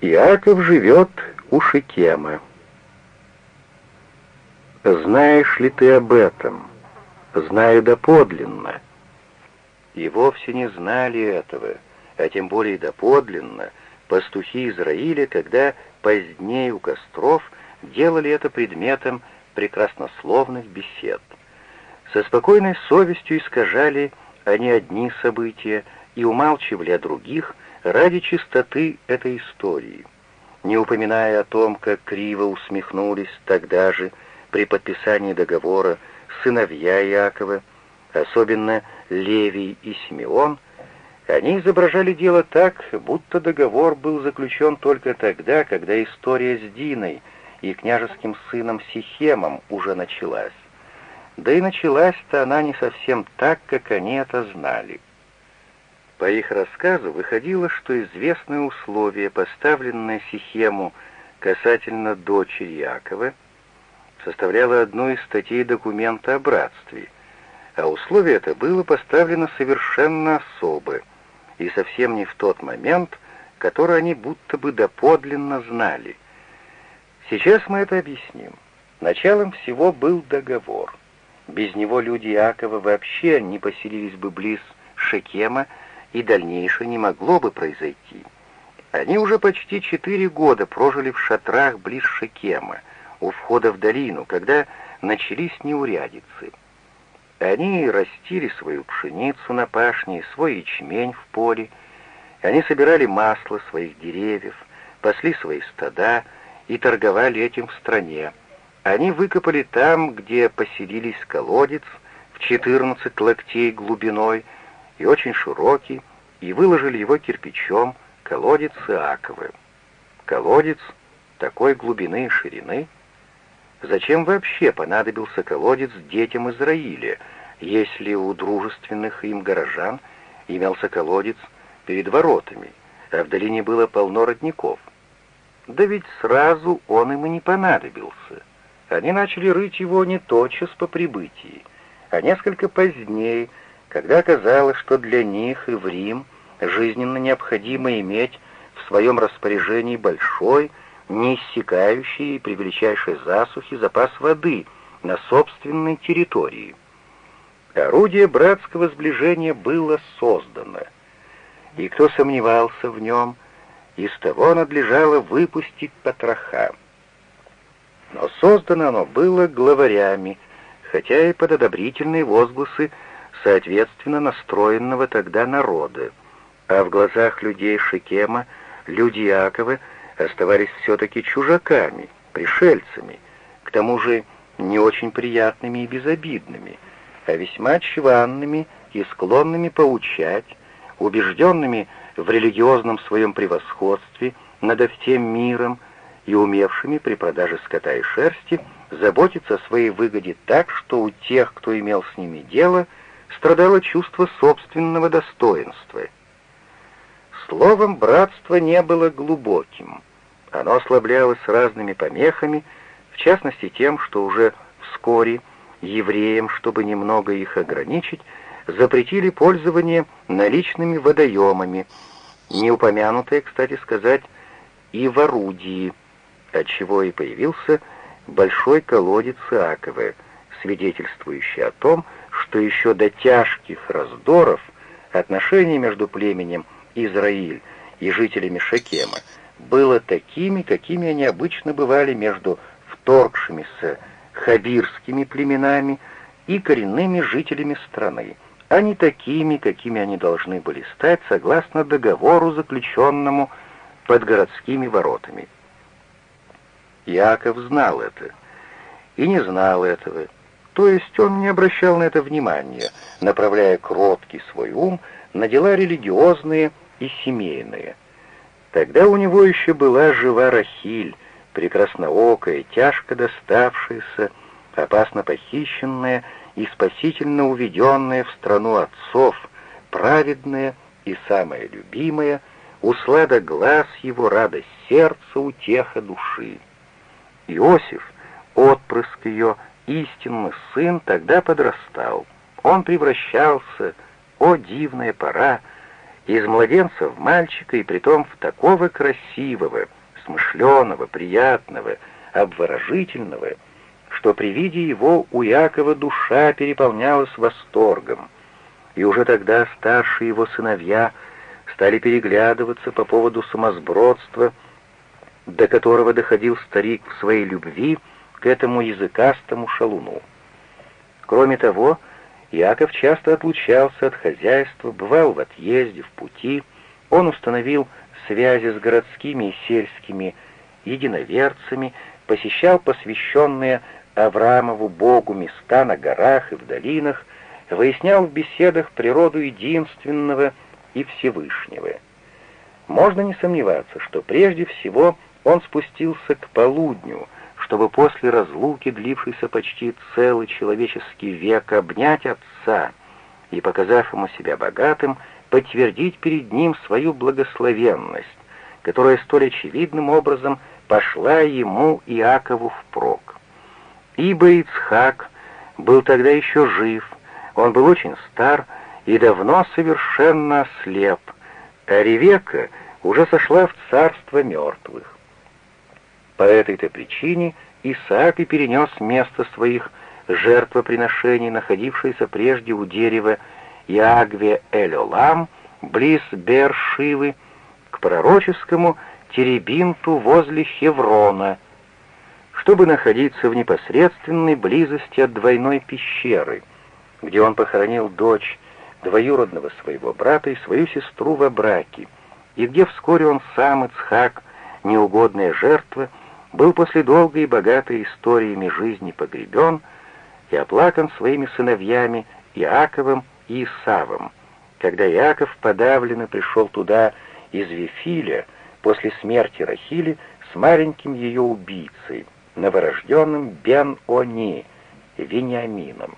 Иаков живет у Шикема. Знаешь ли ты об этом? Знаю доподлинно. И вовсе не знали этого, а тем более доподлинно, пастухи Израиля, когда позднее у костров делали это предметом прекраснословных бесед. Со спокойной совестью искажали они одни события и умалчивали о других ради чистоты этой истории, не упоминая о том, как криво усмехнулись тогда же при подписании договора сыновья Иакова, особенно Левий и Симеон, они изображали дело так, будто договор был заключен только тогда, когда история с Диной и княжеским сыном Сихемом уже началась. Да и началась-то она не совсем так, как они это знали. По их рассказу выходило, что известное условие, поставленное Сихему касательно дочери Якова, составляло одну из статей документа о братстве, а условие это было поставлено совершенно особо и совсем не в тот момент, который они будто бы доподлинно знали. Сейчас мы это объясним. Началом всего был договор. Без него люди Иакова вообще не поселились бы близ Шекема, и дальнейшее не могло бы произойти. Они уже почти четыре года прожили в шатрах близ Шекема, у входа в долину, когда начались неурядицы. Они растили свою пшеницу на пашне, свой ячмень в поле, они собирали масло своих деревьев, пасли свои стада и торговали этим в стране. Они выкопали там, где поселились колодец, в 14 локтей глубиной и очень широкий, и выложили его кирпичом, колодец Иаковы. Колодец такой глубины и ширины — Зачем вообще понадобился колодец детям Израиля, если у дружественных им горожан имелся колодец перед воротами, а в долине было полно родников? Да ведь сразу он им и не понадобился. Они начали рыть его не тотчас по прибытии, а несколько позднее, когда оказалось, что для них и в Рим жизненно необходимо иметь в своем распоряжении большой, неиссякающий и при величайшей засухе запас воды на собственной территории. Орудие братского сближения было создано, и кто сомневался в нем, из того надлежало выпустить потроха. Но создано оно было главарями, хотя и под одобрительные возгласы соответственно настроенного тогда народа, а в глазах людей Шикема люди Якова — оставались все-таки чужаками, пришельцами, к тому же не очень приятными и безобидными, а весьма чванными и склонными поучать, убежденными в религиозном своем превосходстве над всем миром и умевшими при продаже скота и шерсти заботиться о своей выгоде так, что у тех, кто имел с ними дело, страдало чувство собственного достоинства. Словом, братство не было глубоким. Оно ослаблялось разными помехами, в частности тем, что уже вскоре евреям, чтобы немного их ограничить, запретили пользование наличными водоемами, не упомянутые, кстати сказать, и в орудии, отчего и появился большой колодец Иакова, свидетельствующий о том, что еще до тяжких раздоров отношения между племенем Израиль и жителями Шекема было такими, какими они обычно бывали между вторгшимися хабирскими племенами и коренными жителями страны, а не такими, какими они должны были стать согласно договору, заключенному под городскими воротами. Яков знал это и не знал этого, то есть он не обращал на это внимания, направляя кроткий свой ум на дела религиозные и семейные — Тогда у него еще была жива Рахиль, прекрасноокая, тяжко доставшаяся, опасно похищенная и спасительно уведенная в страну отцов, праведная и самая любимая, услада глаз его, радость сердца, утеха души. Иосиф, отпрыск ее, истинный сын, тогда подрастал. Он превращался, о дивная пора, из младенца в мальчика, и притом в такого красивого, смышленого, приятного, обворожительного, что при виде его у Якова душа переполнялась восторгом, и уже тогда старшие его сыновья стали переглядываться по поводу самосбродства, до которого доходил старик в своей любви к этому языкастому шалуну. Кроме того, Яков часто отлучался от хозяйства, бывал в отъезде, в пути. Он установил связи с городскими и сельскими единоверцами, посещал посвященные Авраамову Богу места на горах и в долинах, выяснял в беседах природу единственного и Всевышнего. Можно не сомневаться, что прежде всего он спустился к полудню, чтобы после разлуки, длившейся почти целый человеческий век, обнять отца и, показав ему себя богатым, подтвердить перед ним свою благословенность, которая столь очевидным образом пошла ему Иакову впрок. Ибо Ицхак был тогда еще жив, он был очень стар и давно совершенно ослеп, а Ревека уже сошла в царство мертвых. По этой-то причине Исаак и перенес место своих жертвоприношений, находившееся прежде у дерева Ягве Эль-Олам, близ Бершивы, к пророческому Теребинту возле Хеврона, чтобы находиться в непосредственной близости от двойной пещеры, где он похоронил дочь двоюродного своего брата и свою сестру во браке, и где вскоре он сам, Ицхак, неугодная жертва, был после долгой и богатой историями жизни погребен и оплакан своими сыновьями Иаковом и Исавом, когда Иаков подавленно пришел туда из Вифиля после смерти Рахили с маленьким ее убийцей, новорожденным Бен-Они, Вениамином.